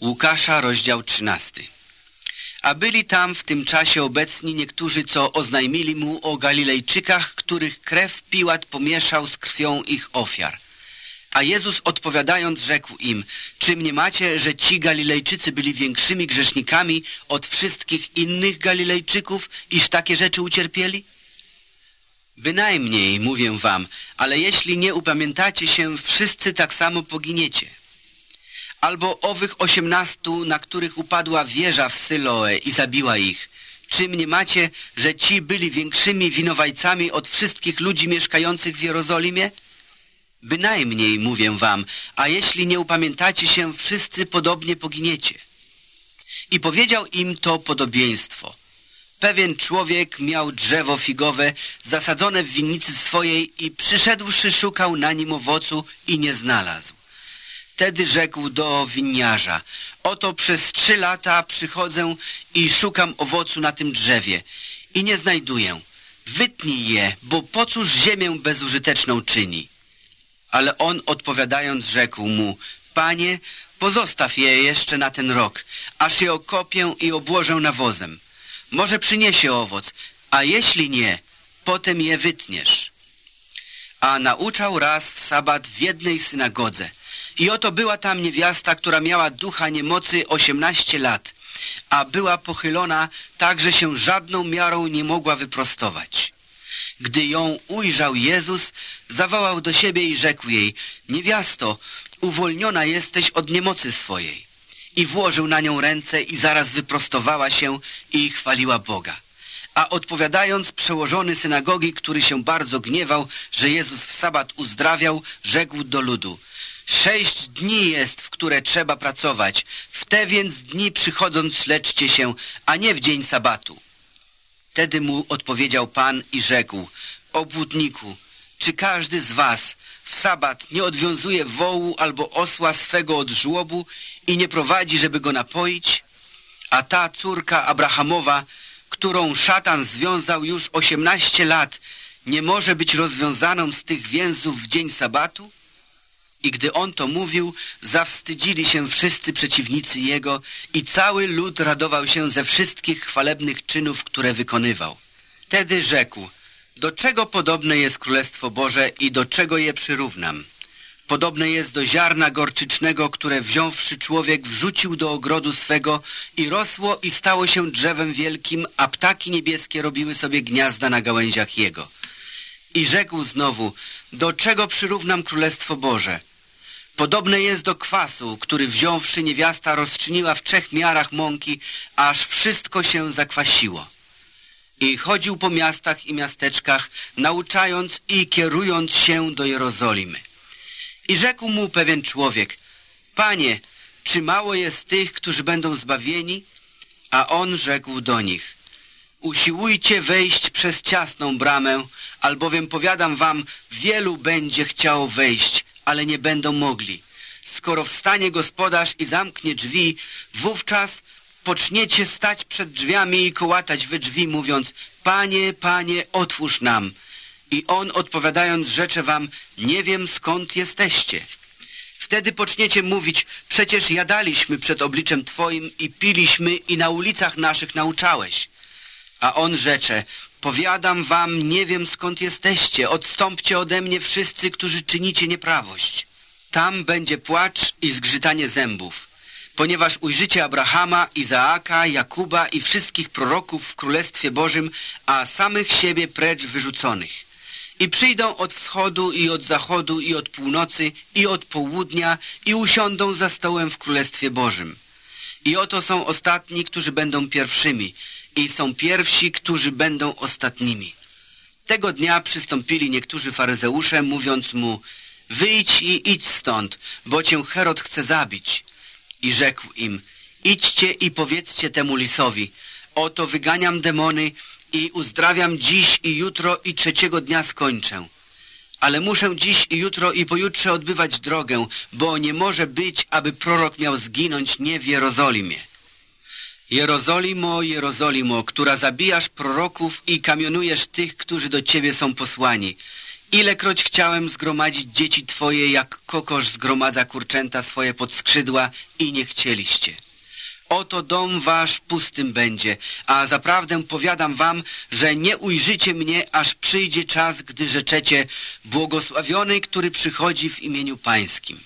Łukasza, rozdział 13. A byli tam w tym czasie obecni niektórzy, co oznajmili mu o Galilejczykach, których krew Piłat pomieszał z krwią ich ofiar. A Jezus odpowiadając rzekł im, czy mnie macie, że ci Galilejczycy byli większymi grzesznikami od wszystkich innych Galilejczyków, iż takie rzeczy ucierpieli? Bynajmniej, mówię wam, ale jeśli nie upamiętacie się, wszyscy tak samo poginiecie albo owych osiemnastu, na których upadła wieża w Syloe i zabiła ich. Czy mnie macie, że ci byli większymi winowajcami od wszystkich ludzi mieszkających w Jerozolimie? Bynajmniej, mówię wam, a jeśli nie upamiętacie się, wszyscy podobnie poginiecie. I powiedział im to podobieństwo. Pewien człowiek miał drzewo figowe zasadzone w winnicy swojej i przyszedłszy szukał na nim owocu i nie znalazł. Wtedy rzekł do winiarza, oto przez trzy lata przychodzę i szukam owocu na tym drzewie i nie znajduję. Wytnij je, bo po cóż ziemię bezużyteczną czyni? Ale on odpowiadając rzekł mu, panie, pozostaw je jeszcze na ten rok, aż je okopię i obłożę nawozem. Może przyniesie owoc, a jeśli nie, potem je wytniesz. A nauczał raz w sabat w jednej synagodze – i oto była tam niewiasta, która miała ducha niemocy osiemnaście lat, a była pochylona tak, że się żadną miarą nie mogła wyprostować. Gdy ją ujrzał Jezus, zawołał do siebie i rzekł jej, niewiasto, uwolniona jesteś od niemocy swojej. I włożył na nią ręce i zaraz wyprostowała się i chwaliła Boga. A odpowiadając przełożony synagogi, który się bardzo gniewał, że Jezus w sabat uzdrawiał, rzekł do ludu, Sześć dni jest, w które trzeba pracować. W te więc dni przychodząc leczcie się, a nie w dzień sabatu. Wtedy mu odpowiedział Pan i rzekł, obłudniku, czy każdy z was w sabat nie odwiązuje wołu albo osła swego od żłobu i nie prowadzi, żeby go napoić? A ta córka Abrahamowa, którą szatan związał już osiemnaście lat, nie może być rozwiązaną z tych więzów w dzień sabatu? I gdy on to mówił, zawstydzili się wszyscy przeciwnicy jego i cały lud radował się ze wszystkich chwalebnych czynów, które wykonywał. Wtedy rzekł, do czego podobne jest Królestwo Boże i do czego je przyrównam? Podobne jest do ziarna gorczycznego, które wziąwszy człowiek wrzucił do ogrodu swego i rosło i stało się drzewem wielkim, a ptaki niebieskie robiły sobie gniazda na gałęziach jego. I rzekł znowu, do czego przyrównam Królestwo Boże? Podobne jest do kwasu, który wziąwszy niewiasta rozczyniła w trzech miarach mąki, aż wszystko się zakwasiło. I chodził po miastach i miasteczkach, nauczając i kierując się do Jerozolimy. I rzekł mu pewien człowiek, Panie, czy mało jest tych, którzy będą zbawieni? A on rzekł do nich, Usiłujcie wejść przez ciasną bramę, albowiem powiadam wam, wielu będzie chciało wejść, ale nie będą mogli. Skoro wstanie gospodarz i zamknie drzwi, wówczas poczniecie stać przed drzwiami i kołatać we drzwi, mówiąc, Panie, Panie, otwórz nam. I on odpowiadając rzecze wam, nie wiem skąd jesteście. Wtedy poczniecie mówić, przecież jadaliśmy przed obliczem Twoim i piliśmy i na ulicach naszych nauczałeś. A on rzecze, Powiadam wam, nie wiem skąd jesteście, odstąpcie ode mnie wszyscy, którzy czynicie nieprawość. Tam będzie płacz i zgrzytanie zębów, ponieważ ujrzycie Abrahama, Izaaka, Jakuba i wszystkich proroków w Królestwie Bożym, a samych siebie precz wyrzuconych. I przyjdą od wschodu i od zachodu i od północy i od południa i usiądą za stołem w Królestwie Bożym. I oto są ostatni, którzy będą pierwszymi, i są pierwsi, którzy będą ostatnimi. Tego dnia przystąpili niektórzy faryzeusze, mówiąc mu, wyjdź i idź stąd, bo cię Herod chce zabić. I rzekł im, idźcie i powiedzcie temu lisowi, oto wyganiam demony i uzdrawiam dziś i jutro i trzeciego dnia skończę. Ale muszę dziś i jutro i pojutrze odbywać drogę, bo nie może być, aby prorok miał zginąć nie w Jerozolimie. Jerozolimo, Jerozolimo, która zabijasz proroków i kamionujesz tych, którzy do ciebie są posłani. Ilekroć chciałem zgromadzić dzieci twoje, jak kokosz zgromadza kurczęta swoje pod skrzydła i nie chcieliście. Oto dom wasz pustym będzie, a zaprawdę powiadam wam, że nie ujrzycie mnie, aż przyjdzie czas, gdy rzeczecie błogosławiony, który przychodzi w imieniu pańskim.